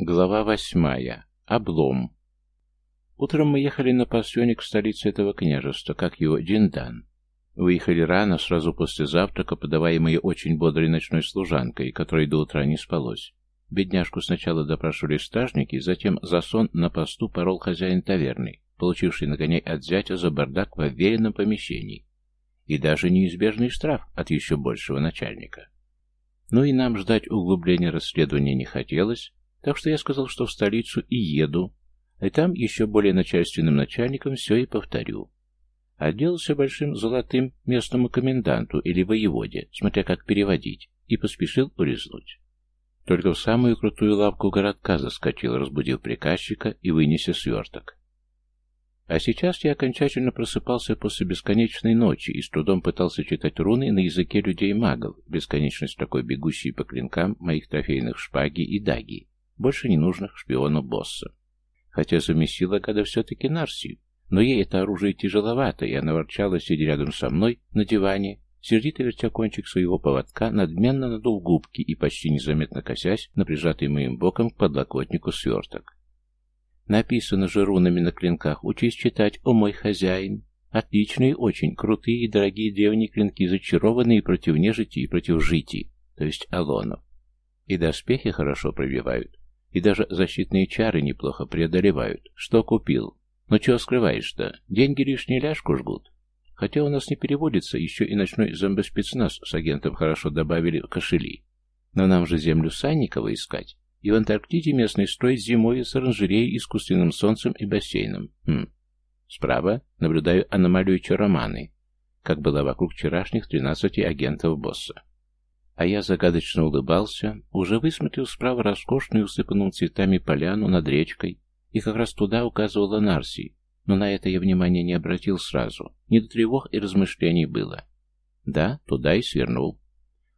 Глава восьмая. Облом. Утром мы ехали на пасьоник в столице этого княжества, как его Диндан. Выехали рано, сразу после завтрака, подаваемые очень бодрой ночной служанкой, которой до утра не спалось. Бедняжку сначала допрашивали стражники, затем за сон на посту порол хозяин таверны, получивший нагоняй от зятя за бардак в уверенном помещении. И даже неизбежный штраф от еще большего начальника. Ну и нам ждать углубления расследования не хотелось, так что я сказал, что в столицу и еду, и там еще более начальственным начальником все и повторю. Отделался большим золотым местному коменданту или воеводе, смотря как переводить, и поспешил улизнуть. Только в самую крутую лавку городка заскочил, разбудив приказчика и вынеся сверток. А сейчас я окончательно просыпался после бесконечной ночи и с трудом пытался читать руны на языке людей-магов, бесконечность такой бегущей по клинкам моих трофейных шпаги и даги, больше ненужных шпиону босса. Хотя замесила гада все-таки Нарси, но ей это оружие тяжеловато, и она ворчала, сидя рядом со мной на диване, сердито вертя кончик своего поводка, надменно надул губки и почти незаметно косясь на прижатый моим боком к подлокотнику сверток. Написано же рунами на клинках «Учись читать, о мой хозяин». Отличные, очень крутые и дорогие древние клинки, зачарованные против нежити и против жити, то есть алонов. И доспехи хорошо пробивают, и даже защитные чары неплохо преодолевают. Что купил? Ну чего скрываешь-то? Деньги лишние ляжку жгут. Хотя у нас не переводится, еще и ночной зомбоспецназ с агентом хорошо добавили в кошели. Но нам же землю Санникова искать. И в Антарктиде местный строит зимой с оранжереей, искусственным солнцем и бассейном. Хм. Справа наблюдаю аномалию Чароманы, как была вокруг вчерашних тринадцати агентов босса. А я загадочно улыбался, уже высмотрел справа роскошную, усыпанную цветами поляну над речкой, и как раз туда указывала Нарси, но на это я внимания не обратил сразу. Не до тревог и размышлений было. Да, туда и свернул.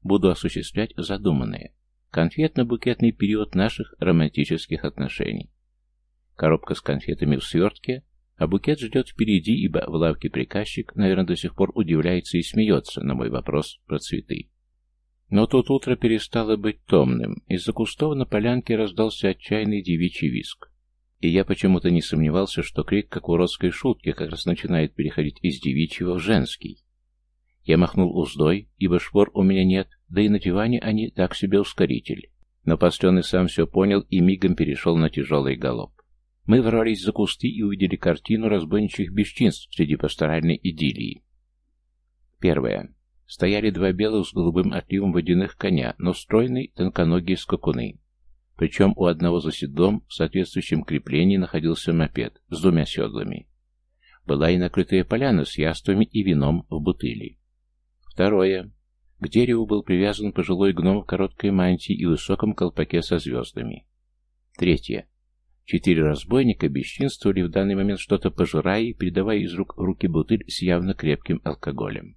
Буду осуществлять задуманное. Конфетно-букетный период наших романтических отношений. Коробка с конфетами в свертке, а букет ждет впереди, ибо в лавке приказчик, наверное, до сих пор удивляется и смеется на мой вопрос про цветы. Но тут утро перестало быть томным. Из-за кустов на полянке раздался отчаянный девичий виск. И я почему-то не сомневался, что крик, как в уродской шутке, как раз начинает переходить из девичьего в женский. Я махнул уздой, ибо шпор у меня нет, да и на диване они так себе ускоритель. Но постленный сам все понял и мигом перешел на тяжелый галоп. Мы ворвались за кусты и увидели картину разбойничьих бесчинств среди пасторальной идиллии. Первое. Стояли два белых с голубым отливом водяных коня, но стройные, тонконогие скакуны. Причем у одного за седлом в соответствующем креплении находился мопед с двумя седлами. Была и накрытая поляна с яствами и вином в бутыли. Второе. К дереву был привязан пожилой гном в короткой мантии и высоком колпаке со звездами. Третье. Четыре разбойника бесчинствовали в данный момент что-то пожирая и передавая из рук в руки бутыль с явно крепким алкоголем.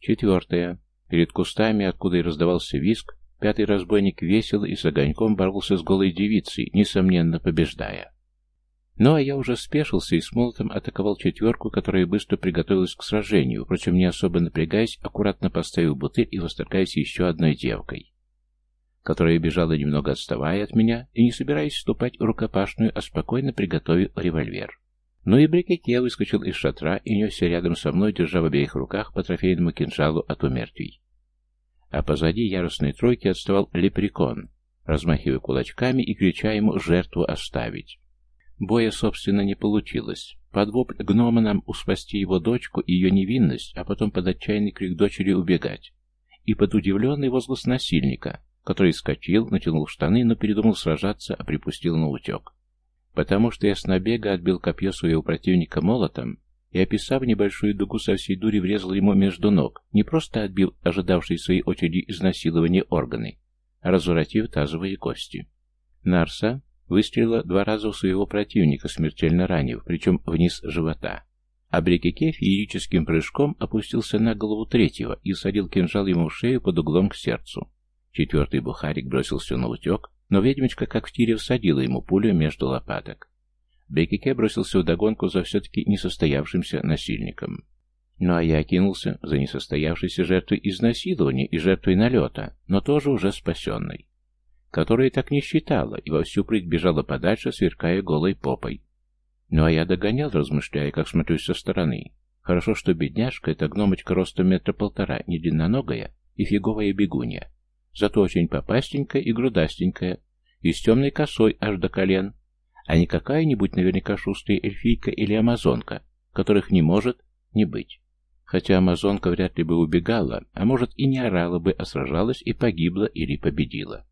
Четвертое. Перед кустами, откуда и раздавался виск, пятый разбойник весело и с огоньком боролся с голой девицей, несомненно побеждая. Ну, а я уже спешился и с молотом атаковал четверку, которая быстро приготовилась к сражению, впрочем, не особо напрягаясь, аккуратно поставив бутыль и восторгаясь еще одной девкой, которая бежала немного отставая от меня и не собираясь вступать в рукопашную, а спокойно приготовив револьвер. Ну и Брикетье выскочил из шатра и несся рядом со мной, держа в обеих руках по трофейному кинжалу от умертвий. А позади яростной тройки отставал лепрекон, размахивая кулачками и крича ему жертву оставить. Боя, собственно, не получилось. Под вопль гнома нам успасти его дочку и ее невинность, а потом под отчаянный крик дочери убегать. И под удивленный возглас насильника, который скочил, натянул штаны, но передумал сражаться, а припустил на утек. Потому что я с набега отбил копье своего противника молотом и, описав небольшую дугу со всей дури, врезал ему между ног, не просто отбил ожидавшие своей очереди изнасилования органы, а разворотив тазовые кости. Нарса Выстрелила два раза у своего противника, смертельно ранив, причем вниз живота. А Брикеке феерическим прыжком опустился на голову третьего и садил кинжал ему в шею под углом к сердцу. Четвертый бухарик бросился на утек, но ведьмочка, как в тире, всадила ему пулю между лопаток. Брикеке бросился вдогонку за все-таки несостоявшимся насильником. Ну а я кинулся за несостоявшейся жертвой изнасилования и жертвой налета, но тоже уже спасенной. которая так не считала и во всю прыть бежала подальше, сверкая голой попой. Ну а я догонял, размышляя, как смотрюсь со стороны. Хорошо, что бедняжка — это гномочка ростом метра полтора, не длинноногая и фиговая бегунья. Зато очень попастенькая и грудастенькая, и с темной косой аж до колен, а не какая-нибудь наверняка шустрая эльфийка или амазонка, которых не может не быть. Хотя амазонка вряд ли бы убегала, а может и не орала бы, а сражалась и погибла или победила.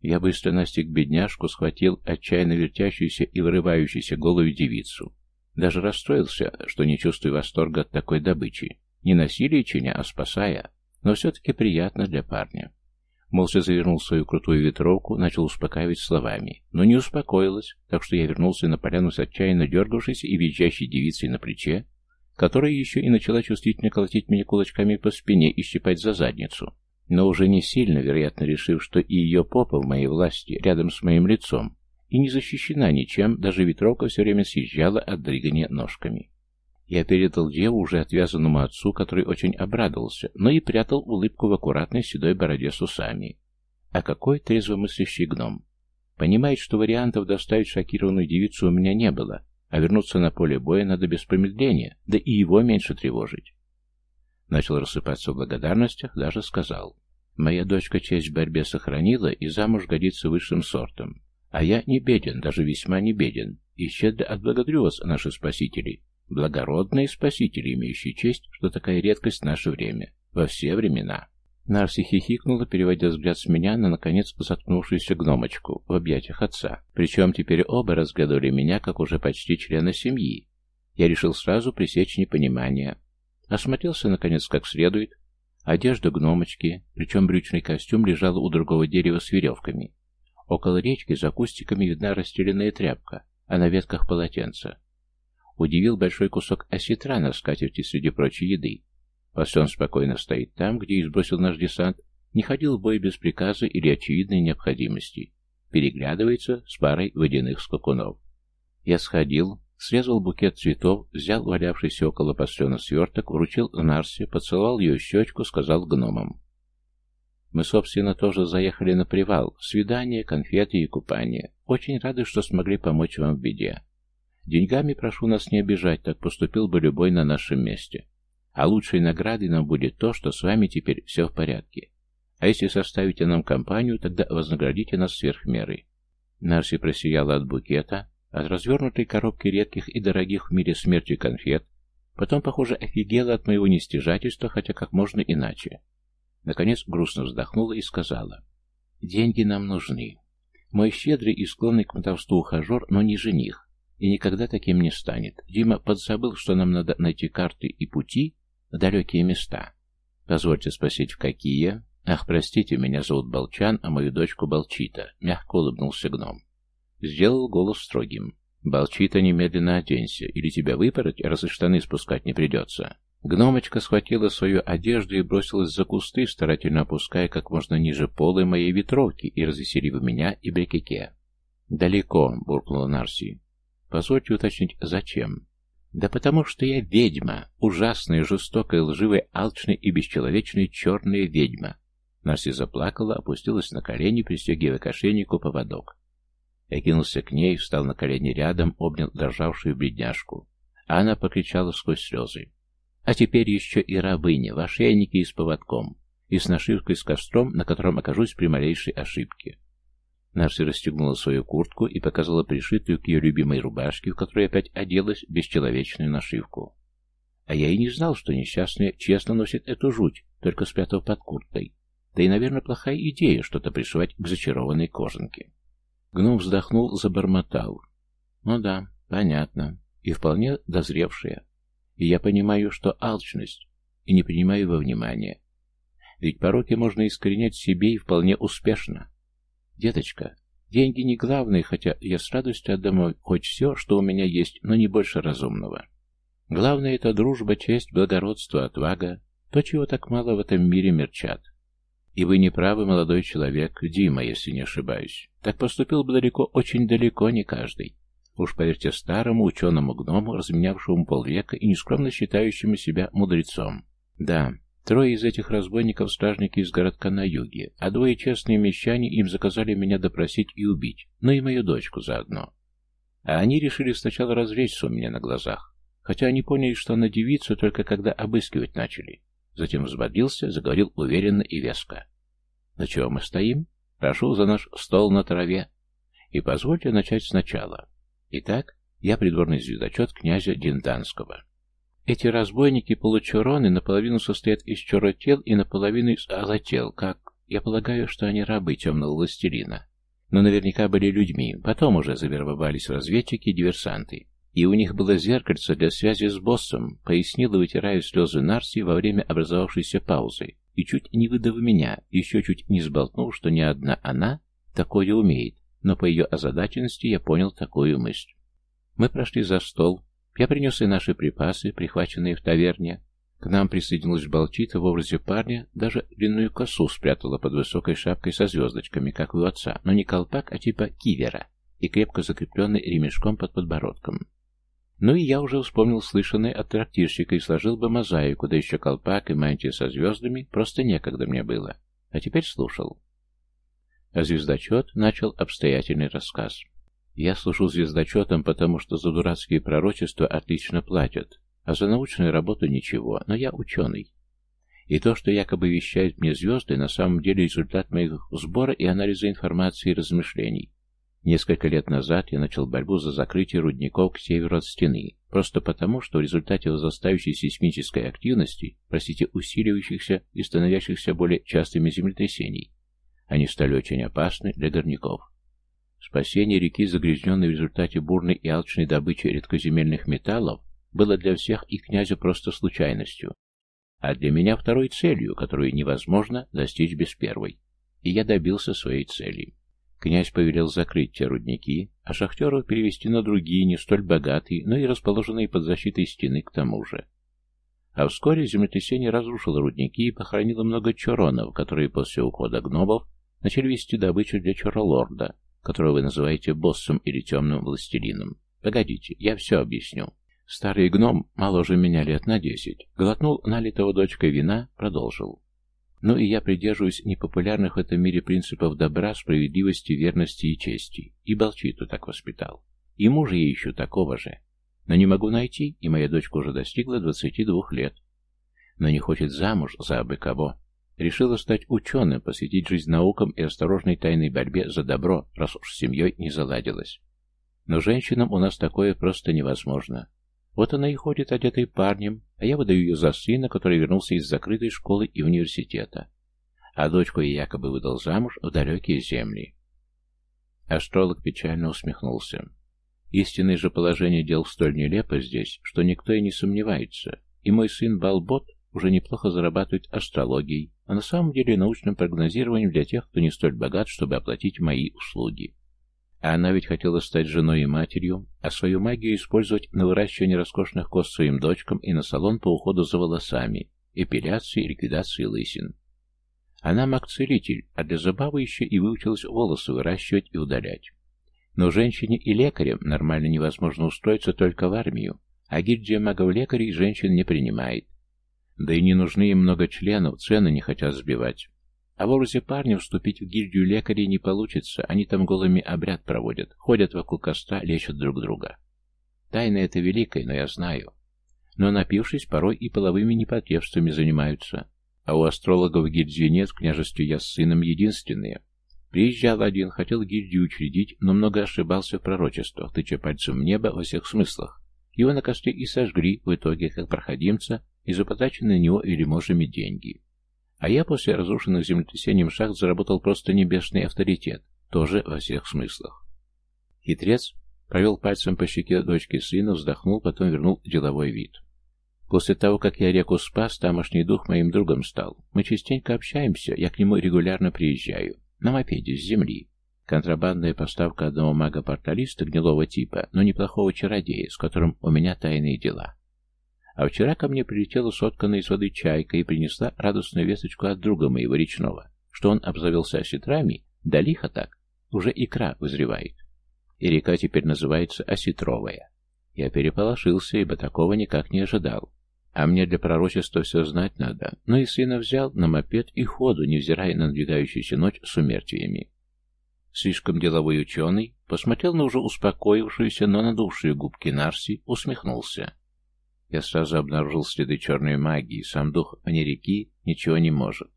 Я быстро настиг бедняжку, схватил отчаянно вертящуюся и вырывающуюся голову девицу. Даже расстроился, что не чувствую восторга от такой добычи. Не насилие чиня, а спасая, но все-таки приятно для парня. Молча завернул свою крутую ветровку, начал успокаивать словами, но не успокоилась, так что я вернулся на поляну с отчаянно дергавшейся и визжащей девицей на плече, которая еще и начала чувствительно колотить меня кулачками по спине и щипать за задницу, но уже не сильно, вероятно, решив, что и ее попа в моей власти, рядом с моим лицом, и не защищена ничем, даже ветровка все время съезжала от дрыгания ножками. Я передал деву уже отвязанному отцу, который очень обрадовался, но и прятал улыбку в аккуратной седой бороде с усами. А какой трезвомыслящий гном! Понимает, что вариантов доставить шокированную девицу у меня не было, а вернуться на поле боя надо без промедления, да и его меньше тревожить. Начал рассыпаться в благодарностях, даже сказал. Моя дочка честь в борьбе сохранила и замуж годится высшим сортом. А я не беден, даже весьма не беден, и щедро отблагодарю вас, наши спасители. Благородные спасители, имеющие честь, что такая редкость в наше время, во все времена. Нарси хихикнула, переводя взгляд с меня на, наконец, заткнувшуюся гномочку в объятиях отца. Причем теперь оба разглядывали меня, как уже почти члена семьи. Я решил сразу пресечь непонимание. Осмотрелся, наконец, как следует. Одежда гномочки, причем брючный костюм лежал у другого дерева с веревками. Около речки за кустиками видна расстеленная тряпка, а на ветках полотенца. Удивил большой кусок осетра на скатерти среди прочей еды. Пасен спокойно стоит там, где избросил наш десант, не ходил в бой без приказа или очевидной необходимости. Переглядывается с парой водяных скакунов. Я сходил, срезал букет цветов, взял валявшийся около пассена сверток, вручил Нарсе, поцеловал ее щечку, сказал гномам. Мы, собственно, тоже заехали на привал. Свидание, конфеты и купание. Очень рады, что смогли помочь вам в беде. Деньгами прошу нас не обижать, так поступил бы любой на нашем месте. А лучшей наградой нам будет то, что с вами теперь все в порядке. А если составите нам компанию, тогда вознаградите нас сверх меры. Нарси просияла от букета, от развернутой коробки редких и дорогих в мире смерти конфет, потом, похоже, офигела от моего нестяжательства, хотя как можно иначе. Наконец грустно вздохнула и сказала, «Деньги нам нужны. Мой щедрый и склонный к мотовству ухажер, но не жених, и никогда таким не станет. Дима подзабыл, что нам надо найти карты и пути, далекие места. Позвольте спросить, в какие? Ах, простите, меня зовут Болчан, а мою дочку Болчита. Мягко улыбнулся гном. Сделал голос строгим. Болчита, немедленно оденься, или тебя выпороть, раз и штаны спускать не придется. Гномочка схватила свою одежду и бросилась за кусты, старательно опуская как можно ниже полы моей ветровки и развеселив меня и Брекеке. «Далеко», — буркнула Нарси. «Позвольте уточнить, зачем?» Да потому что я ведьма, ужасная, жестокая, лживая, алчная и бесчеловечная черная ведьма. Нарси заплакала, опустилась на колени, пристегивая к ошейнику поводок. Я кинулся к ней, встал на колени рядом, обнял дрожавшую бедняжку. А она покричала сквозь слезы. А теперь еще и рабыня, в ошейнике и с поводком, и с нашивкой с костром, на котором окажусь при малейшей ошибке. Нарси расстегнула свою куртку и показала пришитую к ее любимой рубашке, в которой опять оделась бесчеловечную нашивку. А я и не знал, что несчастная честно носит эту жуть, только спрятав под курткой. Да и, наверное, плохая идея что-то пришивать к зачарованной кожанке. Гном вздохнул, забормотал. Ну да, понятно. И вполне дозревшая. И я понимаю, что алчность, и не принимаю во внимание. Ведь пороки можно искоренять себе и вполне успешно. «Деточка, деньги не главные, хотя я с радостью отдам хоть все, что у меня есть, но не больше разумного. Главное — это дружба, честь, благородство, отвага, то, чего так мало в этом мире мерчат. И вы не правы, молодой человек, Дима, если не ошибаюсь. Так поступил бы далеко, очень далеко не каждый. Уж поверьте старому ученому гному, разменявшему полвека и нескромно считающему себя мудрецом. Да, Трое из этих разбойников стражники из городка на юге, а двое честные мещане им заказали меня допросить и убить, ну и мою дочку заодно. А они решили сначала развлечься у меня на глазах, хотя они поняли, что она девица только когда обыскивать начали. Затем взбодрился, заговорил уверенно и веско. «На чего мы стоим? Прошу за наш стол на траве. И позвольте начать сначала. Итак, я придворный звездочет князя Динданского. Эти разбойники-получуроны наполовину состоят из чуротел и наполовину из алотел, как... Я полагаю, что они рабы темного властелина. Но наверняка были людьми, потом уже завербовались разведчики и диверсанты. И у них было зеркальце для связи с боссом, пояснила, вытирая слезы Нарси во время образовавшейся паузы, и чуть не выдав меня, еще чуть не сболтнув, что не одна она такое умеет, но по ее озадаченности я понял такую мысль. Мы прошли за стол, я принес и наши припасы, прихваченные в таверне. К нам присоединилась Балчита в образе парня, даже длинную косу спрятала под высокой шапкой со звездочками, как у отца, но не колпак, а типа кивера, и крепко закрепленный ремешком под подбородком. Ну и я уже вспомнил слышанное от трактирщика и сложил бы мозаику, да еще колпак и мантия со звездами, просто некогда мне было. А теперь слушал. А звездочет начал обстоятельный рассказ. Я служу звездочетом, потому что за дурацкие пророчества отлично платят, а за научную работу ничего, но я ученый. И то, что якобы вещают мне звезды, на самом деле результат моих сбора и анализа информации и размышлений. Несколько лет назад я начал борьбу за закрытие рудников к северу от стены, просто потому, что в результате возрастающей сейсмической активности, простите, усиливающихся и становящихся более частыми землетрясений, они стали очень опасны для горняков. Спасение реки, загрязненной в результате бурной и алчной добычи редкоземельных металлов, было для всех и князя просто случайностью, а для меня второй целью, которую невозможно достичь без первой. И я добился своей цели. Князь повелел закрыть те рудники, а шахтеров перевести на другие, не столь богатые, но и расположенные под защитой стены к тому же. А вскоре землетрясение разрушило рудники и похоронило много чоронов, которые после ухода гномов начали вести добычу для чоролорда, которого вы называете боссом или темным властелином. Погодите, я все объясню. Старый гном, моложе меня лет на десять, глотнул налитого дочкой вина, продолжил. Ну и я придерживаюсь непопулярных в этом мире принципов добра, справедливости, верности и чести. И Балчиту так воспитал. И мужа я ищу такого же. Но не могу найти, и моя дочка уже достигла 22 лет. Но не хочет замуж за абы кого. Решила стать ученым, посвятить жизнь наукам и осторожной тайной борьбе за добро, раз уж с семьей не заладилась. Но женщинам у нас такое просто невозможно. Вот она и ходит одетой парнем, а я выдаю ее за сына, который вернулся из закрытой школы и университета. А дочку я якобы выдал замуж в далекие земли. Астролог печально усмехнулся. Истинное же положение дел столь нелепо здесь, что никто и не сомневается, и мой сын Балбот уже неплохо зарабатывает астрологией, а на самом деле научным прогнозированием для тех, кто не столь богат, чтобы оплатить мои услуги. А она ведь хотела стать женой и матерью, а свою магию использовать на выращивание роскошных кост своим дочкам и на салон по уходу за волосами, эпиляции и ликвидации лысин. Она маг-целитель, а для забавы еще и выучилась волосы выращивать и удалять. Но женщине и лекарям нормально невозможно устроиться только в армию, а гильдия магов-лекарей женщин не принимает. Да и не нужны им много членов, цены не хотят сбивать. А в образе парня вступить в гильдию лекарей не получится, они там голыми обряд проводят, ходят вокруг костра, лечат друг друга. Тайна это великая, но я знаю. Но напившись, порой и половыми непотребствами занимаются. А у астрологов гильдии нет, в княжестве я с сыном единственные. Приезжал один, хотел гильдию учредить, но много ошибался в пророчествах, тыча пальцем в небо во всех смыслах. Его на костре и сожгли, в итоге, как проходимца, и запотаченные на него вельможами деньги. А я после разрушенных землетрясением шахт заработал просто небесный авторитет, тоже во всех смыслах. Хитрец провел пальцем по щеке дочки сына, вздохнул, потом вернул деловой вид. После того, как я реку спас, тамошний дух моим другом стал. Мы частенько общаемся, я к нему регулярно приезжаю. На мопеде, с земли. Контрабандная поставка одного мага-порталиста гнилого типа, но неплохого чародея, с которым у меня тайные дела. А вчера ко мне прилетела сотканная из воды чайка и принесла радостную весточку от друга моего речного, что он обзавелся осетрами, да лихо так, уже икра вызревает. И река теперь называется Осетровая. Я переполошился, ибо такого никак не ожидал. А мне для пророчества все знать надо. Но и сына взял на мопед и ходу, невзирая на надвигающуюся ночь с умертвиями. Слишком деловой ученый посмотрел на уже успокоившуюся, но надувшую губки Нарси, усмехнулся. Я сразу обнаружил следы черной магии, сам дух вне реки ничего не может.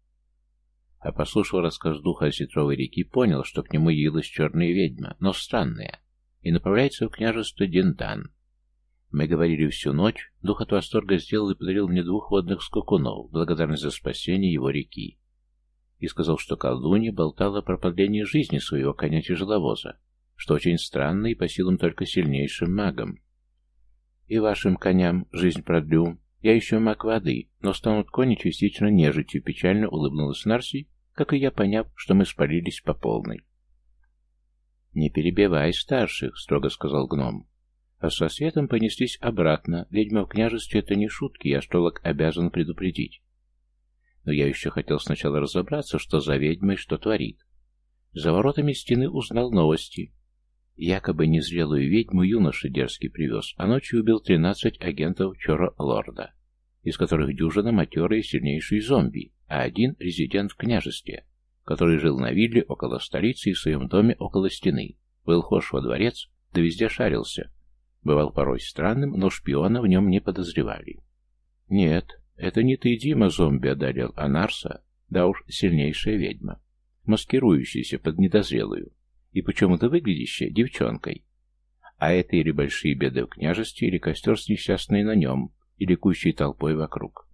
А послушав рассказ духа о Сетровой реки, понял, что к нему явилась черная ведьма, но странная, и направляется в княжество Диндан. Мы говорили всю ночь, дух от восторга сделал и подарил мне двух водных скакунов, благодарность за спасение его реки. И сказал, что колдунья болтала про продлении жизни своего коня-тяжеловоза, что очень странно и по силам только сильнейшим магам. И вашим коням жизнь продлю. Я еще маг воды, но станут кони частично нежитью, печально улыбнулась Нарси, как и я, поняв, что мы спалились по полной. «Не перебивай старших», — строго сказал гном. А со светом понеслись обратно. Ведьма в княжестве — это не шутки, и астролог обязан предупредить. Но я еще хотел сначала разобраться, что за ведьма и что творит. За воротами стены узнал новости. Якобы незрелую ведьму юноша дерзкий привез, а ночью убил тринадцать агентов Чора-Лорда, из которых дюжина матерые сильнейшие зомби, а один — резидент в княжестве, который жил на вилле около столицы и в своем доме около стены, был хож во дворец, да везде шарился. Бывал порой странным, но шпиона в нем не подозревали. Нет, это не ты, Дима, зомби одолел, а Нарса, да уж сильнейшая ведьма, маскирующаяся под недозрелую и почему-то выглядящая девчонкой. А это или большие беды в княжестве, или костер с несчастной на нем, и ликующей толпой вокруг.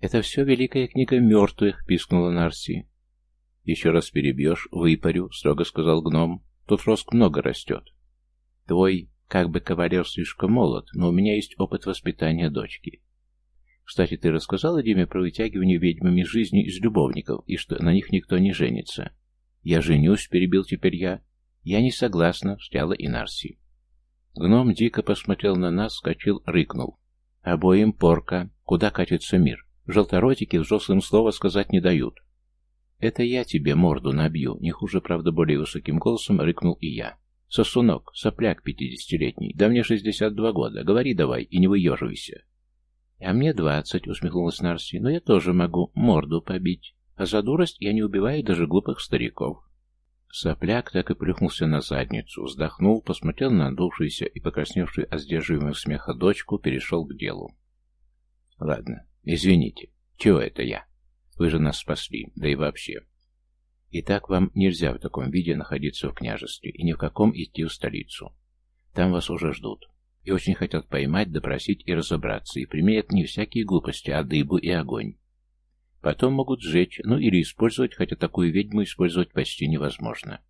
«Это все великая книга мертвых», — пискнула Нарси. «Еще раз перебьешь, выпарю», — строго сказал гном. «Тут роск много растет. Твой, как бы кавалер, слишком молод, но у меня есть опыт воспитания дочки. Кстати, ты рассказала Диме про вытягивание ведьмами жизни из любовников, и что на них никто не женится?» «Я женюсь», — перебил теперь я. «Я не согласна», — встряла и Нарси. Гном дико посмотрел на нас, скачил, рыкнул. «Обоим порка. Куда катится мир? Желторотики взрослым слова сказать не дают». «Это я тебе морду набью», — не хуже, правда, более высоким голосом рыкнул и я. «Сосунок, сопляк пятидесятилетний, да мне шестьдесят два года, говори давай и не выеживайся». «А мне двадцать», — усмехнулась Нарси, — «но я тоже могу морду побить, а за дурость я не убиваю даже глупых стариков». Сопляк так и плюхнулся на задницу, вздохнул, посмотрел на надувшуюся и покрасневшую от сдерживаемого смеха дочку, перешел к делу. «Ладно, извините. Чего это я? Вы же нас спасли, да и вообще. И так вам нельзя в таком виде находиться в княжестве и ни в каком идти в столицу. Там вас уже ждут. И очень хотят поймать, допросить и разобраться, и применят не всякие глупости, а дыбу и огонь. Потом могут сжечь, ну или использовать, хотя такую ведьму использовать почти невозможно.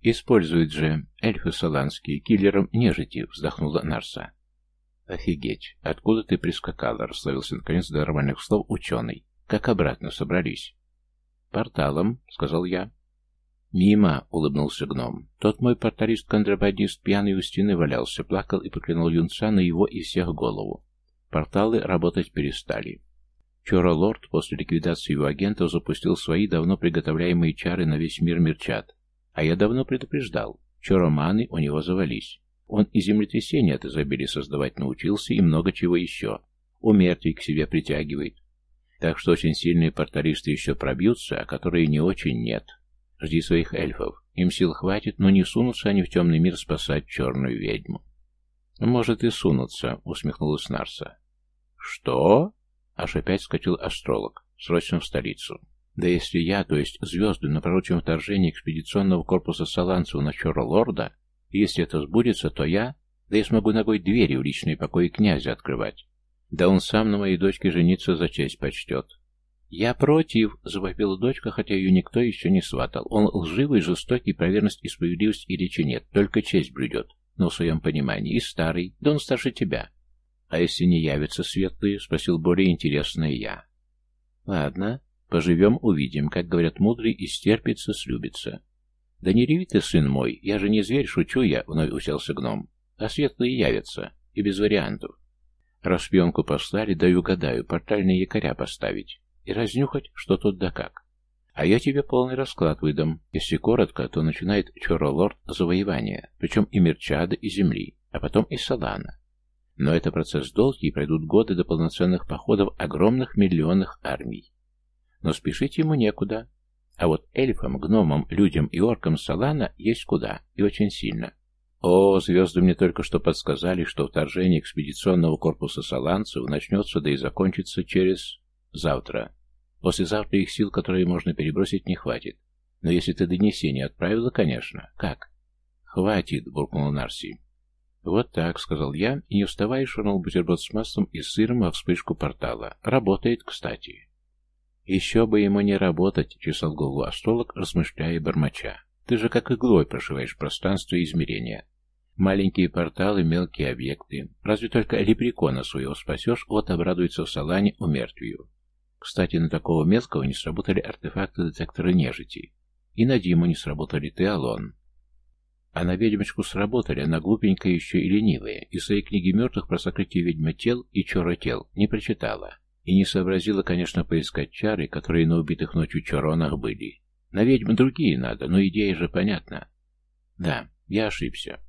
Используют же эльфы саланские, киллером нежити, вздохнула Нарса. Офигеть, откуда ты прискакала, расслабился наконец до нормальных слов ученый. Как обратно собрались? Порталом, сказал я. «Мимо!» — улыбнулся гном. Тот мой порталист-контрабандист пьяный у стены валялся, плакал и проклинал юнца на его и всех голову. Порталы работать перестали. Чора-лорд после ликвидации его агентов запустил свои давно приготовляемые чары на весь мир Мирчат. А я давно предупреждал, чороманы у него завались. Он и землетрясения от изобилия создавать научился, и много чего еще. У мертвей к себе притягивает. Так что очень сильные порталисты еще пробьются, а которые не очень нет. Жди своих эльфов. Им сил хватит, но не сунутся они в темный мир спасать черную ведьму. «Может, и сунутся», — усмехнулась Нарса. «Что?» Аж опять скатил астролог. Срочно в столицу. Да если я, то есть звезды, на пророчном вторжении экспедиционного корпуса Саланцева на Чора Лорда, если это сбудется, то я, да я смогу ногой двери в личные покои князя открывать. Да он сам на моей дочке жениться за честь почтет. «Я против!» — завопила дочка, хотя ее никто еще не сватал. Он лживый, жестокий, про верность и справедливость и речи нет, только честь блюдет, но в своем понимании, и старый, да он старше тебя. «А если не явятся светлые?» — спросил более интересное я. «Ладно, поживем, увидим. Как говорят мудрые, истерпится, слюбится». «Да не реви ты, сын мой, я же не зверь, шучу я», — вновь уселся гном. «А светлые явятся, и без вариантов. Раз шпионку послали, да и угадаю, портальные якоря поставить и разнюхать, что тут да как. А я тебе полный расклад выдам. Если коротко, то начинает Чоролорд завоевание, причем и Мерчада, и Земли, а потом и Салана. Но это процесс долгий, и пройдут годы до полноценных походов огромных миллионных армий. Но спешить ему некуда. А вот эльфам, гномам, людям и оркам Салана есть куда, и очень сильно. О, звезды мне только что подсказали, что вторжение экспедиционного корпуса саланцев начнется, да и закончится через... завтра. Послезавтра их сил, которые можно перебросить, не хватит. Но если ты донесение отправила, конечно. Как? Хватит, буркнул Нарси. Вот так, сказал я, и не вставая швырнул бутерброд с маслом и сыром во вспышку портала. Работает, кстати. Еще бы ему не работать, чесал голову астролог, размышляя бормоча. Ты же как иглой прошиваешь пространство и измерения. Маленькие порталы, мелкие объекты. Разве только лепрекона своего спасешь, вот обрадуется в салане умертвию. Кстати, на такого мелкого не сработали артефакты детектора нежити. И на Диму не сработали ты, Алон. А на ведьмочку сработали, она глупенькая еще и ленивая, и своей книги мертвых про сокрытие ведьмы тел и чора тел не прочитала. И не сообразила, конечно, поискать чары, которые на убитых ночью чоронах были. На ведьм другие надо, но идея же понятна. Да, я ошибся.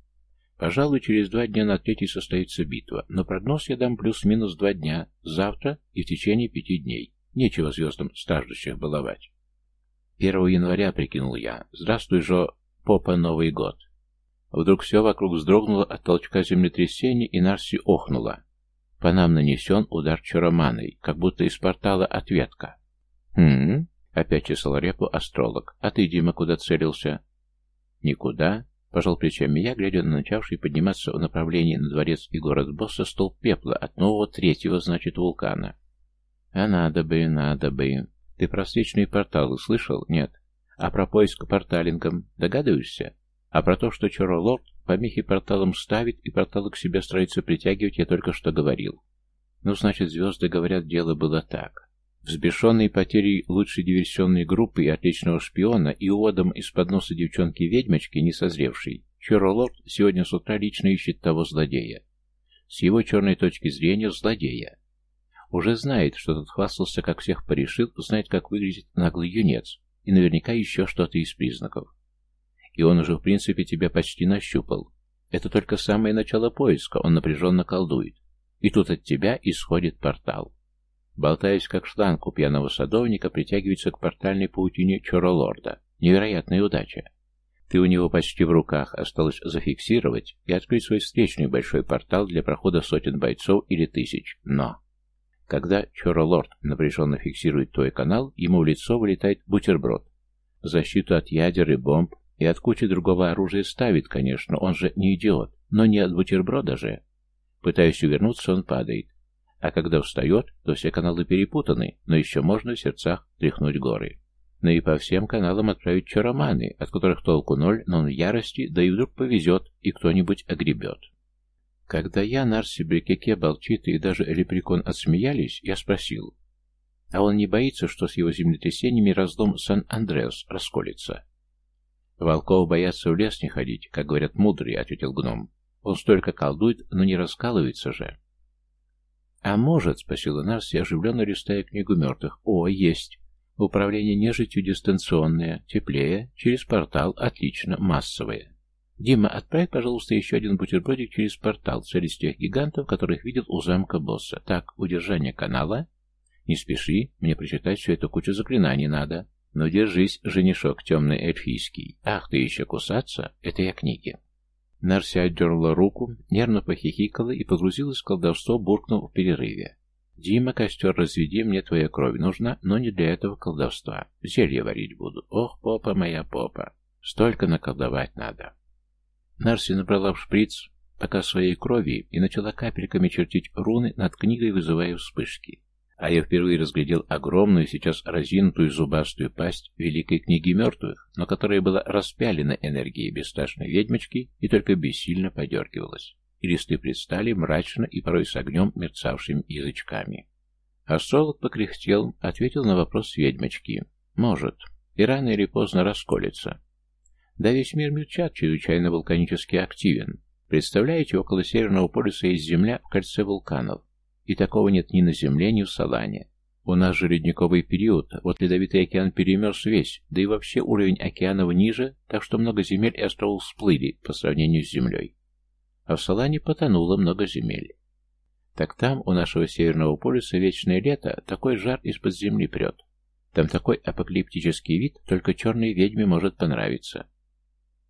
Пожалуй, через два дня на третий состоится битва, но прогноз я дам плюс-минус два дня, завтра и в течение пяти дней. Нечего звездам стаждущих баловать. Первого января, прикинул я. Здравствуй, Жо, попа, Новый год. Вдруг все вокруг вздрогнуло от толчка землетрясения, и Нарси охнула. По нам нанесен удар чароманой, как будто из портала ответка. «Хм...» — опять чесал репу астролог. «А ты, Дима, куда целился?» «Никуда. Пожал плечами я, глядя на начавший подниматься в направлении на дворец и город босса столб пепла от нового третьего, значит, вулкана. А надо бы, надо бы. Ты про встречные порталы слышал? Нет. А про поиск порталингом догадываешься? А про то, что Чоро-Лорд помехи порталам ставит и порталы к себе старается притягивать, я только что говорил. Ну, значит, звезды говорят, дело было так. Взбешенный потерей лучшей диверсионной группы и отличного шпиона и уводом из-под носа девчонки-ведьмочки, не созревшей, Чоролорд сегодня с утра лично ищет того злодея. С его черной точки зрения злодея. Уже знает, что тот хвастался, как всех порешил, знает, как выглядит наглый юнец, и наверняка еще что-то из признаков. И он уже, в принципе, тебя почти нащупал. Это только самое начало поиска, он напряженно колдует. И тут от тебя исходит портал. Болтаясь как шланг у пьяного садовника, притягивается к портальной паутине Чоролорда. Невероятная удача. Ты у него почти в руках, осталось зафиксировать и открыть свой встречный большой портал для прохода сотен бойцов или тысяч. Но... Когда Чоролорд напряженно фиксирует твой канал, ему в лицо вылетает бутерброд. Защиту от ядер и бомб и от кучи другого оружия ставит, конечно, он же не идиот, но не от бутерброда же. Пытаясь увернуться, он падает. А когда встает, то все каналы перепутаны, но еще можно в сердцах тряхнуть горы. Но ну и по всем каналам отправить чароманы, от которых толку ноль, но он в ярости, да и вдруг повезет, и кто-нибудь огребет. Когда я, Нарси, Брикеке, Балчита и даже Лепрекон отсмеялись, я спросил, а он не боится, что с его землетрясениями разлом Сан-Андреас расколется? Волков боятся в лес не ходить, как говорят мудрые, ответил гном. Он столько колдует, но не раскалывается же. «А может?» — спросила Нарси, оживленно листая книгу мертвых. «О, есть. Управление нежитью дистанционное, теплее, через портал, отлично, массовое. Дима, отправь, пожалуйста, еще один бутербродик через портал, целясь тех гигантов, которых видел у замка босса. Так, удержание канала. Не спеши, мне прочитать всю эту кучу заклинаний надо. Но держись, женишок темный эльфийский. Ах, ты еще кусаться? Это я книги». Нарси отдернула руку, нервно похихикала и погрузилась в колдовство, буркнув в перерыве. «Дима, костер разведи, мне твоя кровь нужна, но не для этого колдовства. Зелье варить буду. Ох, попа моя попа! Столько наколдовать надо!» Нарси набрала в шприц пока своей крови и начала капельками чертить руны над книгой, вызывая вспышки а я впервые разглядел огромную, сейчас разинутую зубастую пасть великой книги мертвых, но которая была распялена энергией бесстрашной ведьмочки и только бессильно подергивалась. И листы предстали мрачно и порой с огнем мерцавшими язычками. Астролог покряхтел, ответил на вопрос ведьмочки. «Может. И рано или поздно расколется. Да весь мир мерчат чрезвычайно вулканически активен. Представляете, около Северного полюса есть земля в кольце вулканов. И такого нет ни на Земле, ни в Салане. У нас же ледниковый период, вот ледовитый океан перемерз весь, да и вообще уровень океанов ниже, так что много земель и островов всплыли по сравнению с Землей. А в Салане потонуло много земель. Так там, у нашего Северного полюса, вечное лето, такой жар из-под земли прет. Там такой апокалиптический вид, только черной ведьме может понравиться.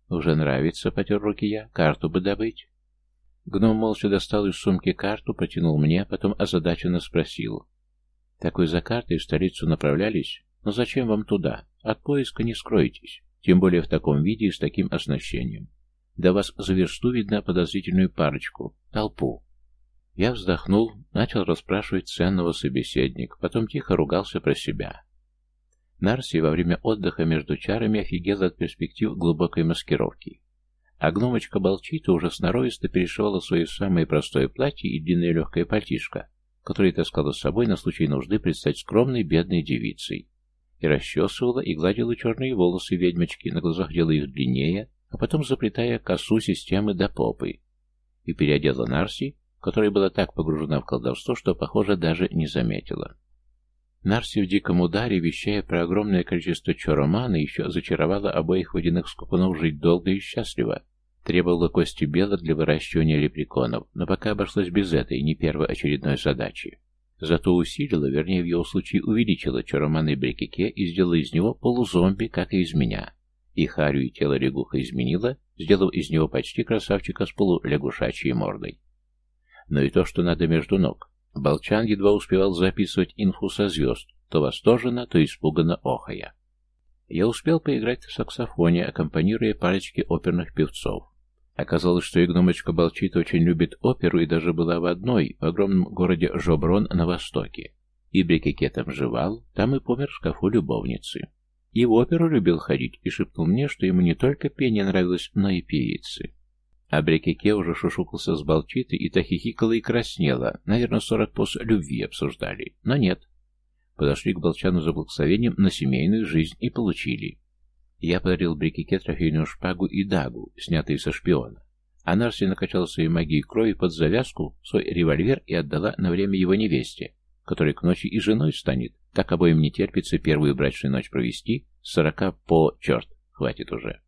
Уже нравится, потер руки я, карту бы добыть. Гном молча достал из сумки карту, протянул мне, потом озадаченно спросил. «Так вы за картой в столицу направлялись? Но зачем вам туда? От поиска не скроетесь, тем более в таком виде и с таким оснащением. Да вас за версту видно подозрительную парочку, толпу». Я вздохнул, начал расспрашивать ценного собеседника, потом тихо ругался про себя. Нарси во время отдыха между чарами офигела от перспектив глубокой маскировки. А гномочка Болчита уже сноровисто перешивала свое самое простое платье и длинное легкое пальтишко, которое таскала с собой на случай нужды предстать скромной бедной девицей. И расчесывала и гладила черные волосы ведьмочки, на глазах делая их длиннее, а потом заплетая косу системы до попы. И переодела Нарси, которая была так погружена в колдовство, что, похоже, даже не заметила. Нарси в диком ударе, вещая про огромное количество чоромана, еще зачаровала обоих водяных скупунов жить долго и счастливо, Требовала кости белок для выращивания лепреконов, но пока обошлась без этой, не первой очередной задачи. Зато усилила, вернее в его случае увеличила Чароманы Брикике и сделала из него полузомби, как и из меня. И Харю и тело лягуха изменила, сделав из него почти красавчика с полулягушачьей мордой. Но и то, что надо между ног. Болчан едва успевал записывать инфу со звезд, то восторженно, то испуганно охая. Я успел поиграть в саксофоне, аккомпанируя парочке оперных певцов. Оказалось, что и гномочка Болчит очень любит оперу и даже была в одной, в огромном городе Жоброн на востоке. И Брикеке там жевал, там и помер в шкафу любовницы. И в оперу любил ходить, и шепнул мне, что ему не только пение нравилось, но и певицы. А Брикеке уже шушукался с Болчитой и тахихикала и краснела, наверное, сорок пост любви обсуждали, но нет. Подошли к Болчану за благословением на семейную жизнь и получили. Я подарил Брикике трофейную шпагу и дагу, снятые со шпиона. А Нарси накачала своей магией крови под завязку свой револьвер и отдала на время его невесте, которая к ночи и женой станет. Так обоим не терпится первую брачную ночь провести, сорока по... черт, хватит уже.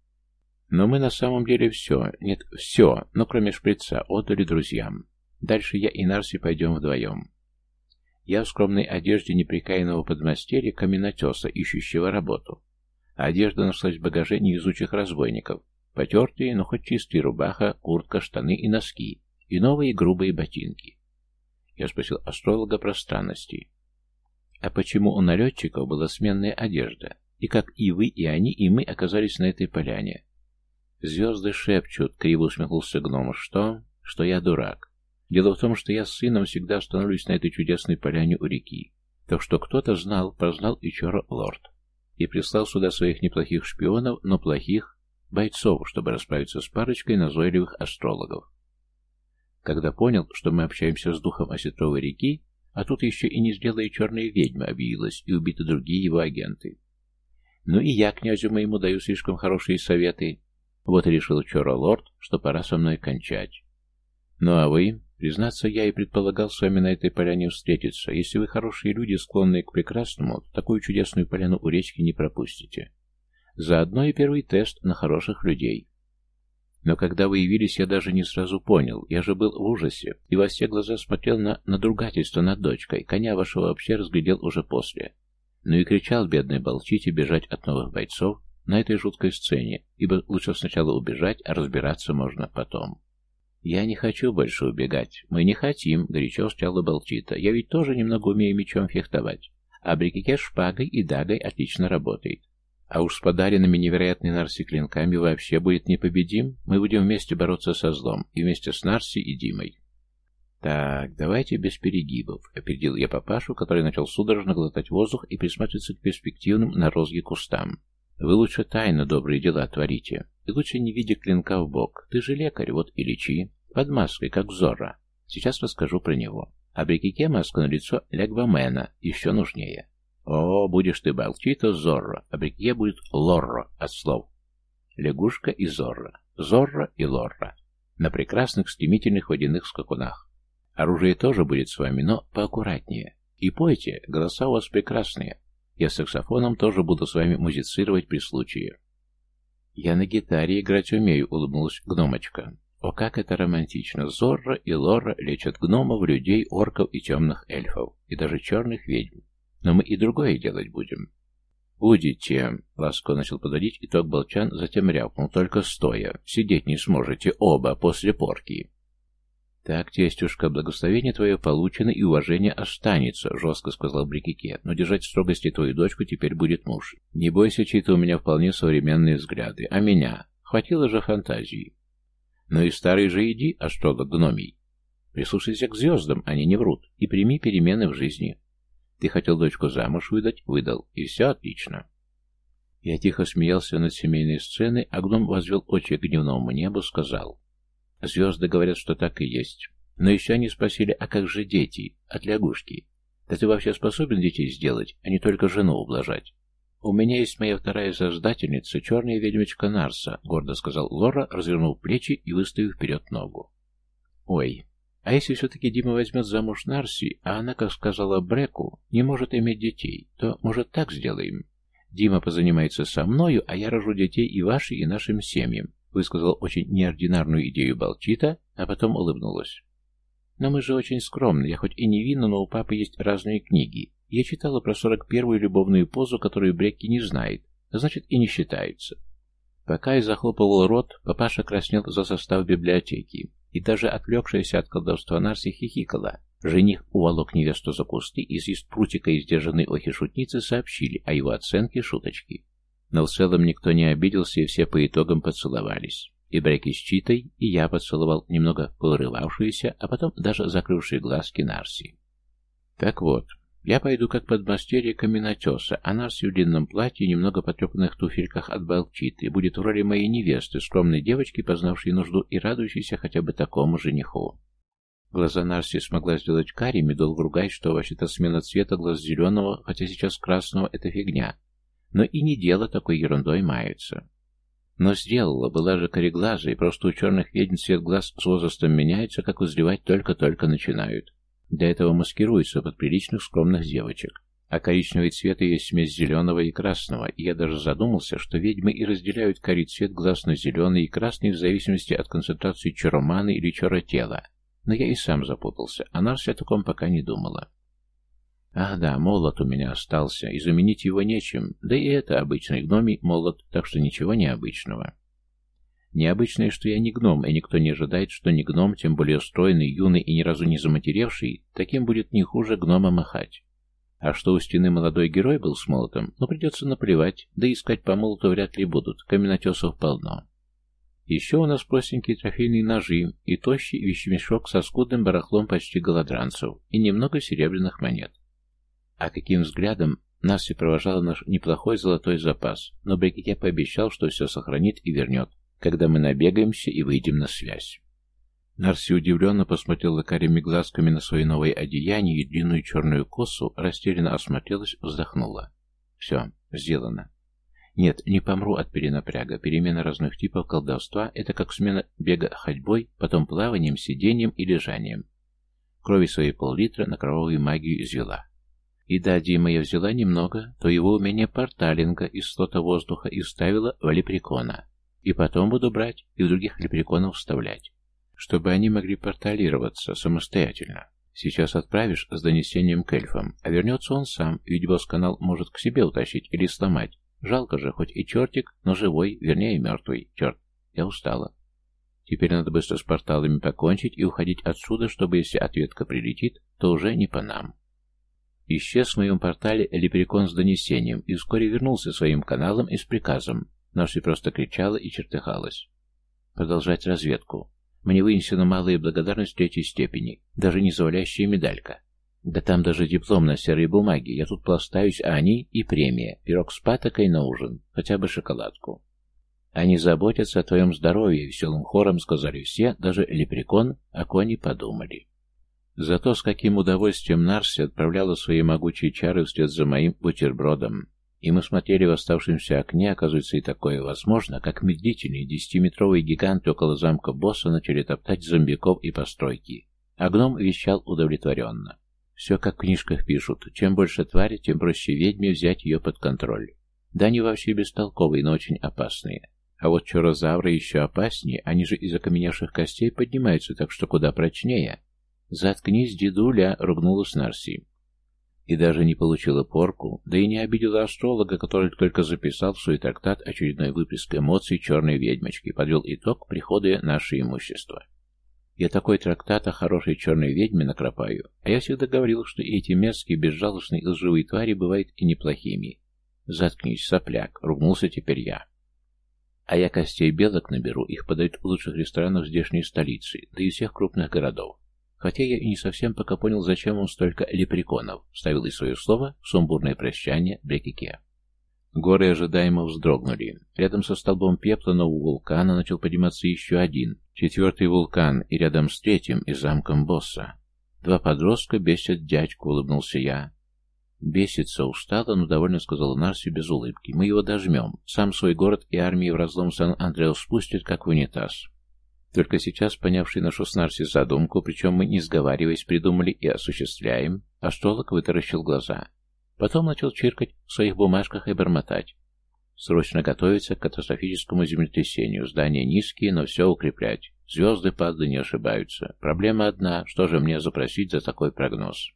Но мы на самом деле все, нет, все, но кроме шприца, отдали друзьям. Дальше я и Нарси пойдем вдвоем. Я в скромной одежде неприкаянного подмастерья каменотеса, ищущего работу. Одежда нашлась в багаже невезучих разбойников. Потертые, но хоть чистые рубаха, куртка, штаны и носки. И новые грубые ботинки. Я спросил астролога про странности. А почему у налетчиков была сменная одежда? И как и вы, и они, и мы оказались на этой поляне? Звезды шепчут, криво усмехнулся гном. Что? Что я дурак. Дело в том, что я с сыном всегда становлюсь на этой чудесной поляне у реки. Так что кто-то знал, прознал и Чора Лорд и прислал сюда своих неплохих шпионов, но плохих бойцов, чтобы расправиться с парочкой назойливых астрологов. Когда понял, что мы общаемся с духом Осетровой реки, а тут еще и не сделая черная ведьма объявилась, и убиты другие его агенты. Ну и я князю моему даю слишком хорошие советы. Вот и решил Чора Лорд, что пора со мной кончать. Ну а вы? Признаться, я и предполагал с вами на этой поляне встретиться. Если вы хорошие люди, склонные к прекрасному, то такую чудесную поляну у речки не пропустите. Заодно и первый тест на хороших людей. Но когда вы явились, я даже не сразу понял. Я же был в ужасе, и во все глаза смотрел на надругательство над дочкой. Коня вашего вообще разглядел уже после. Ну и кричал бедный Болчите бежать от новых бойцов на этой жуткой сцене, ибо лучше сначала убежать, а разбираться можно потом. «Я не хочу больше убегать. Мы не хотим», — горячо встряла Болчита. «Я ведь тоже немного умею мечом фехтовать. А брикике шпагой и дагой отлично работает. А уж с подаренными невероятной Нарси клинками вообще будет непобедим. Мы будем вместе бороться со злом, и вместе с Нарси и Димой». «Так, давайте без перегибов», — опередил я папашу, который начал судорожно глотать воздух и присматриваться к перспективным на розге кустам. «Вы лучше тайно добрые дела творите, и лучше не видя клинка в бок. Ты же лекарь, вот и лечи». Под маской, как Зорро. Сейчас расскажу про него. А Брикике маска на лицо Легвамена еще нужнее. О, будешь ты Балчито Зорро, а Брикике будет Лорро от слов. Лягушка и Зорро. Зорро и Лорро. На прекрасных стремительных водяных скакунах. Оружие тоже будет с вами, но поаккуратнее. И пойте, голоса у вас прекрасные. Я с саксофоном тоже буду с вами музицировать при случае. Я на гитаре играть умею, улыбнулась гномочка. «О как это романтично. Зорро и Лора лечат гномов, людей, орков и темных эльфов. И даже черных ведьм. Но мы и другое делать будем. «Будете», — ласково начал подводить итог Болчан, затем рявкнул, только стоя. «Сидеть не сможете оба после порки». «Так, тестюшка, благословение твое получено и уважение останется», — жестко сказал Брикике, «но держать в строгости твою дочку теперь будет муж. Не бойся, чьи-то у меня вполне современные взгляды. А меня? Хватило же фантазии». «Ну и старый же иди, астролог гномий. Прислушайся к звездам, они не врут, и прими перемены в жизни. Ты хотел дочку замуж выдать, выдал, и все отлично». Я тихо смеялся над семейной сценой, а гном возвел очи к дневному небу, сказал... Звезды говорят, что так и есть. Но еще они спросили, а как же дети? От лягушки. Да ты вообще способен детей сделать, а не только жену ублажать? «У меня есть моя вторая создательница, черная ведьмочка Нарса», — гордо сказал Лора, развернув плечи и выставив вперед ногу. «Ой, а если все-таки Дима возьмет замуж Нарси, а она, как сказала Бреку, не может иметь детей, то, может, так сделаем? Дима позанимается со мною, а я рожу детей и вашей, и нашим семьям высказал очень неординарную идею Балчита, а потом улыбнулась. «Но мы же очень скромны. Я хоть и невинна, но у папы есть разные книги. Я читала про сорок первую любовную позу, которую Брекки не знает, значит и не считается». Пока я захлопывал рот, папаша краснел за состав библиотеки, и даже отвлекшаяся от колдовства Нарси хихикала. Жених уволок невесту за кусты, и из прутика и сдержанной охи шутницы сообщили о его оценке шуточки. Но в целом никто не обиделся, и все по итогам поцеловались. И Бреки с Читой, и я поцеловал немного порывавшуюся, а потом даже закрывшие глазки Нарси. Так вот, я пойду как подмастерье каменотеса, а Нарси в длинном платье и немного потрепанных туфельках от Балчиты будет в роли моей невесты, скромной девочки, познавшей нужду и радующейся хотя бы такому жениху. Глаза Нарси смогла сделать карими, долго ругать, что вообще-то смена цвета глаз зеленого, хотя сейчас красного — это фигня, но и не дело такой ерундой мается. Но сделала, была же кореглаза, и просто у черных ведьм цвет глаз с возрастом меняется, как узревать только-только начинают. Для этого маскируются под приличных скромных девочек. А коричневый цвет есть смесь зеленого и красного, и я даже задумался, что ведьмы и разделяют кори цвет глаз на зеленый и красный в зависимости от концентрации чароманы или чара тела. Но я и сам запутался, а Нарся о таком пока не думала. Ах да, молот у меня остался, и заменить его нечем, да и это обычный гномий молот, так что ничего необычного. Необычное, что я не гном, и никто не ожидает, что не гном, тем более стройный, юный и ни разу не заматеревший, таким будет не хуже гнома махать. А что у стены молодой герой был с молотом, ну придется наплевать, да искать по молоту вряд ли будут, каменотесов полно. Еще у нас простенькие трофейные ножи и тощий вещемешок со скудным барахлом почти голодранцев и немного серебряных монет. А каким взглядом нас и провожал наш неплохой золотой запас, но Брикете пообещал, что все сохранит и вернет, когда мы набегаемся и выйдем на связь. Нарси удивленно посмотрела карими глазками на свои новые одеяния и длинную черную косу, растерянно осмотрелась, вздохнула. Все, сделано. Нет, не помру от перенапряга. Перемена разных типов колдовства — это как смена бега ходьбой, потом плаванием, сидением и лежанием. Крови своей пол-литра на кровавую магию извела. И да, Дима я взяла немного, то его умение порталинга из слота воздуха и вставила в лепрекона. И потом буду брать и в других лепреконов вставлять, чтобы они могли порталироваться самостоятельно. Сейчас отправишь с донесением к эльфам, а вернется он сам, ведь босс-канал может к себе утащить или сломать. Жалко же, хоть и чертик, но живой, вернее мертвый. Черт, я устала. Теперь надо быстро с порталами покончить и уходить отсюда, чтобы если ответка прилетит, то уже не по нам. Исчез в моем портале Леперикон с донесением и вскоре вернулся своим каналом и с приказом. Наши просто кричала и чертыхалась. Продолжать разведку. Мне вынесена малая благодарность третьей степени, даже не завалящая медалька. Да там даже диплом на серой бумаге. Я тут пластаюсь, а они и премия. Пирог с патокой на ужин. Хотя бы шоколадку. Они заботятся о твоем здоровье, веселым хором сказали все, даже лепрекон, о коне подумали. Зато с каким удовольствием Нарси отправляла свои могучие чары вслед за моим бутербродом. И мы смотрели в оставшемся окне, оказывается, и такое возможно, как медлительные десятиметровые гиганты около замка босса начали топтать зомбиков и постройки. А гном вещал удовлетворенно. Все как в книжках пишут. Чем больше твари, тем проще ведьме взять ее под контроль. Да они вообще бестолковые, но очень опасные. А вот чурозавры еще опаснее, они же из окаменевших костей поднимаются, так что куда прочнее. «Заткнись, дедуля!» — ругнулась Нарси. И даже не получила порку, да и не обидела астролога, который только записал в свой трактат очередной выплеск эмоций черной ведьмочки, подвел итог прихода наше имущество. Я такой трактат о хорошей черной ведьме накропаю, а я всегда говорил, что эти мерзкие, безжалостные и лживые твари бывают и неплохими. Заткнись, сопляк, ругнулся теперь я. А я костей белок наберу, их подают в лучших ресторанах здешней столицы, да и всех крупных городов. Хотя я и не совсем пока понял, зачем он столько лепреконов, ставил и свое слово в сумбурное прощание Брекике. Горы ожидаемо вздрогнули. Рядом со столбом пепла нового вулкана начал подниматься еще один, четвертый вулкан, и рядом с третьим и замком босса. Два подростка бесят дядьку, улыбнулся я. Бесится, устало, но довольно сказал Нарси без улыбки. Мы его дожмем. Сам свой город и армии в разлом Сан-Андрео спустит, как в унитаз. Только сейчас, понявший нашу с Нарси задумку, причем мы, не сговариваясь, придумали и осуществляем, астролог вытаращил глаза. Потом начал чиркать в своих бумажках и бормотать. Срочно готовиться к катастрофическому землетрясению. Здания низкие, но все укреплять. Звезды падают не ошибаются. Проблема одна, что же мне запросить за такой прогноз?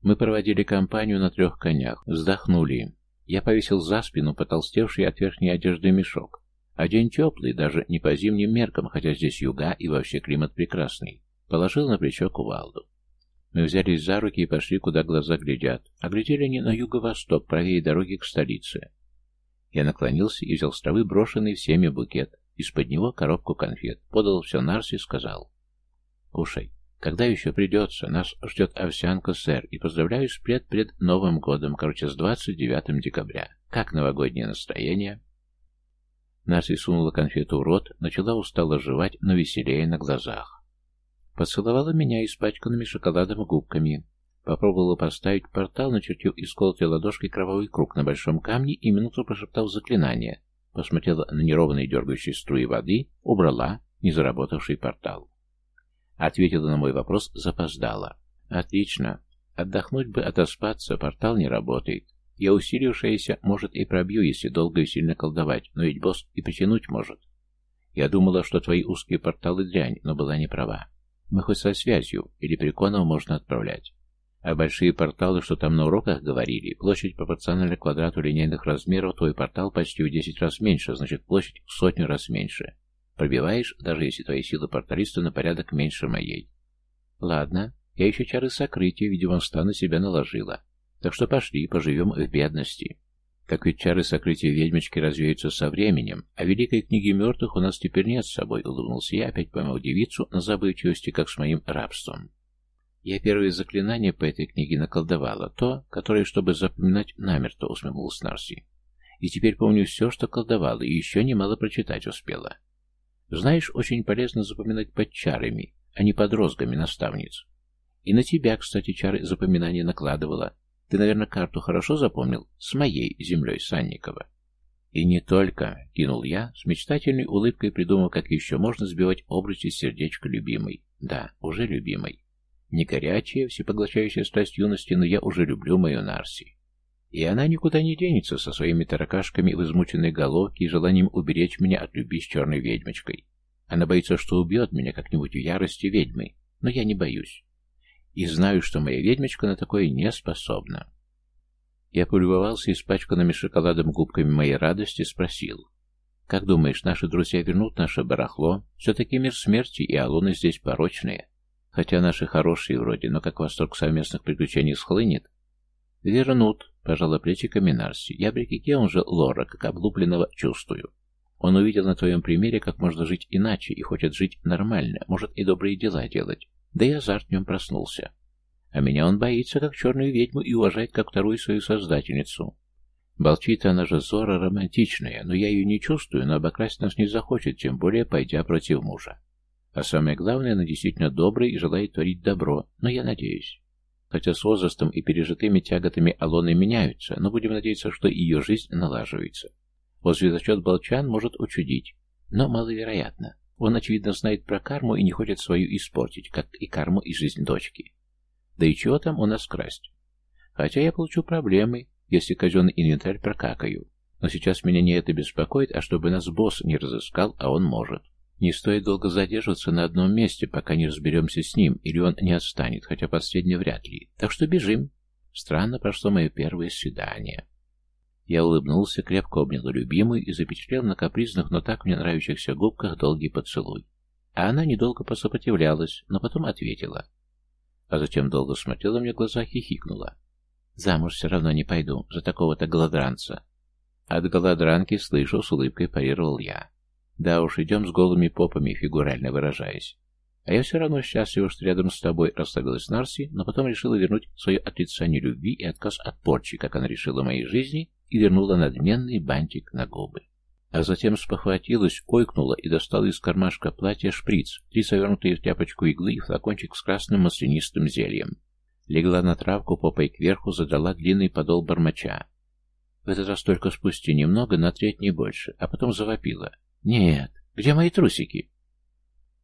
Мы проводили кампанию на трех конях, вздохнули. Я повесил за спину потолстевший от верхней одежды мешок. А день теплый, даже не по зимним меркам, хотя здесь юга и вообще климат прекрасный. Положил на плечо кувалду. Мы взялись за руки и пошли, куда глаза глядят. А глядели они на юго-восток, правее дороги к столице. Я наклонился и взял с травы брошенный всеми букет. Из-под него коробку конфет. Подал все Нарси и сказал. «Кушай. Когда еще придется? Нас ждет овсянка, сэр, и поздравляю с пред-пред Новым годом, короче, с 29 декабря. Как новогоднее настроение?» Настя сунула конфету в рот, начала устало жевать, но веселее на глазах. Поцеловала меня испачканными шоколадом губками. Попробовала поставить портал, начертив исколотой ладошкой кровавый круг на большом камне и минуту прошептал заклинание. Посмотрела на неровные дергающие струи воды, убрала незаработавший портал. Ответила на мой вопрос, запоздала. Отлично. Отдохнуть бы, отоспаться, портал не работает. Я усилившаяся, может, и пробью, если долго и сильно колдовать, но ведь босс и потянуть может. Я думала, что твои узкие порталы дрянь, но была не права. Мы хоть со связью, или приконов можно отправлять. А большие порталы, что там на уроках говорили, площадь пропорциональна квадрату линейных размеров, твой портал почти в 10 раз меньше, значит площадь в сотню раз меньше. Пробиваешь, даже если твои силы порталиста на порядок меньше моей. Ладно, я еще чары сокрытия, видимо, ста на себя наложила. Так что пошли, поживем в бедности. Так ведь чары сокрытия ведьмочки развеются со временем, а великой книги мертвых у нас теперь нет с собой, улыбнулся я, опять поймал девицу на забывчивости, как с моим рабством. Я первое заклинание по этой книге наколдовала, то, которое, чтобы запоминать, намертво усмехнулся Нарси. И теперь помню все, что колдовала, и еще немало прочитать успела. Знаешь, очень полезно запоминать под чарами, а не под розгами наставниц. И на тебя, кстати, чары запоминания накладывала. Ты, наверное, карту хорошо запомнил? С моей землей Санникова. И не только, кинул я, с мечтательной улыбкой придумав, как еще можно сбивать обруч из сердечка любимой. Да, уже любимой. Не горячая, всепоглощающая страсть юности, но я уже люблю мою Нарси. И она никуда не денется со своими таракашками в измученной головке и желанием уберечь меня от любви с черной ведьмочкой. Она боится, что убьет меня как-нибудь в ярости ведьмы, но я не боюсь. И знаю, что моя ведьмочка на такое не способна. Я полюбовался испачканными шоколадом губками моей радости, спросил. «Как думаешь, наши друзья вернут наше барахло? Все-таки мир смерти и алоны здесь порочные. Хотя наши хорошие вроде, но как восторг совместных приключений схлынет, «Вернут», — пожала плечиками Нарси. «Я Брикике, он же Лора, как облупленного, чувствую. Он увидел на твоем примере, как можно жить иначе, и хочет жить нормально, может и добрые дела делать. Да и азарт в нем проснулся. А меня он боится, как черную ведьму, и уважает, как вторую свою создательницу. Болчит она же Зора романтичная, но я ее не чувствую, но обокрасть нас не захочет, тем более пойдя против мужа. А самое главное, она действительно добрая и желает творить добро, но я надеюсь. Хотя с возрастом и пережитыми тяготами Алоны меняются, но будем надеяться, что ее жизнь налаживается. Вот звездочет Болчан может учудить, но маловероятно. Он, очевидно, знает про карму и не хочет свою испортить, как и карму и жизнь дочки. Да и чего там у нас красть? Хотя я получу проблемы, если казенный инвентарь прокакаю. Но сейчас меня не это беспокоит, а чтобы нас босс не разыскал, а он может. Не стоит долго задерживаться на одном месте, пока не разберемся с ним, или он не отстанет, хотя последнее вряд ли. Так что бежим. Странно прошло мое первое свидание. Я улыбнулся, крепко обнял любимую и запечатлел на капризных, но так мне нравящихся губках долгий поцелуй. А она недолго посопротивлялась, но потом ответила. А затем долго смотрела мне в глаза и хихикнула. «Замуж все равно не пойду за такого-то голодранца». «От голодранки слышу», — с улыбкой парировал я. «Да уж, идем с голыми попами, фигурально выражаясь. А я все равно счастлива, что рядом с тобой расслабилась Нарси, но потом решила вернуть свое отрицание любви и отказ от порчи, как она решила моей жизни, и вернула надменный бантик на губы. А затем спохватилась, ойкнула и достала из кармашка платья шприц, три завернутые в тряпочку иглы и флакончик с красным маслянистым зельем. Легла на травку, попой кверху, задала длинный подол бармача. В этот раз только спусти немного, на треть не больше, а потом завопила. «Нет, где мои трусики?»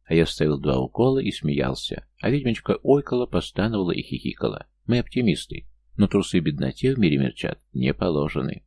А я ставил два укола и смеялся, а ведьмочка ойкала, постановала и хихикала. Мы оптимисты, но трусы бедноте в мире мерчат не положены.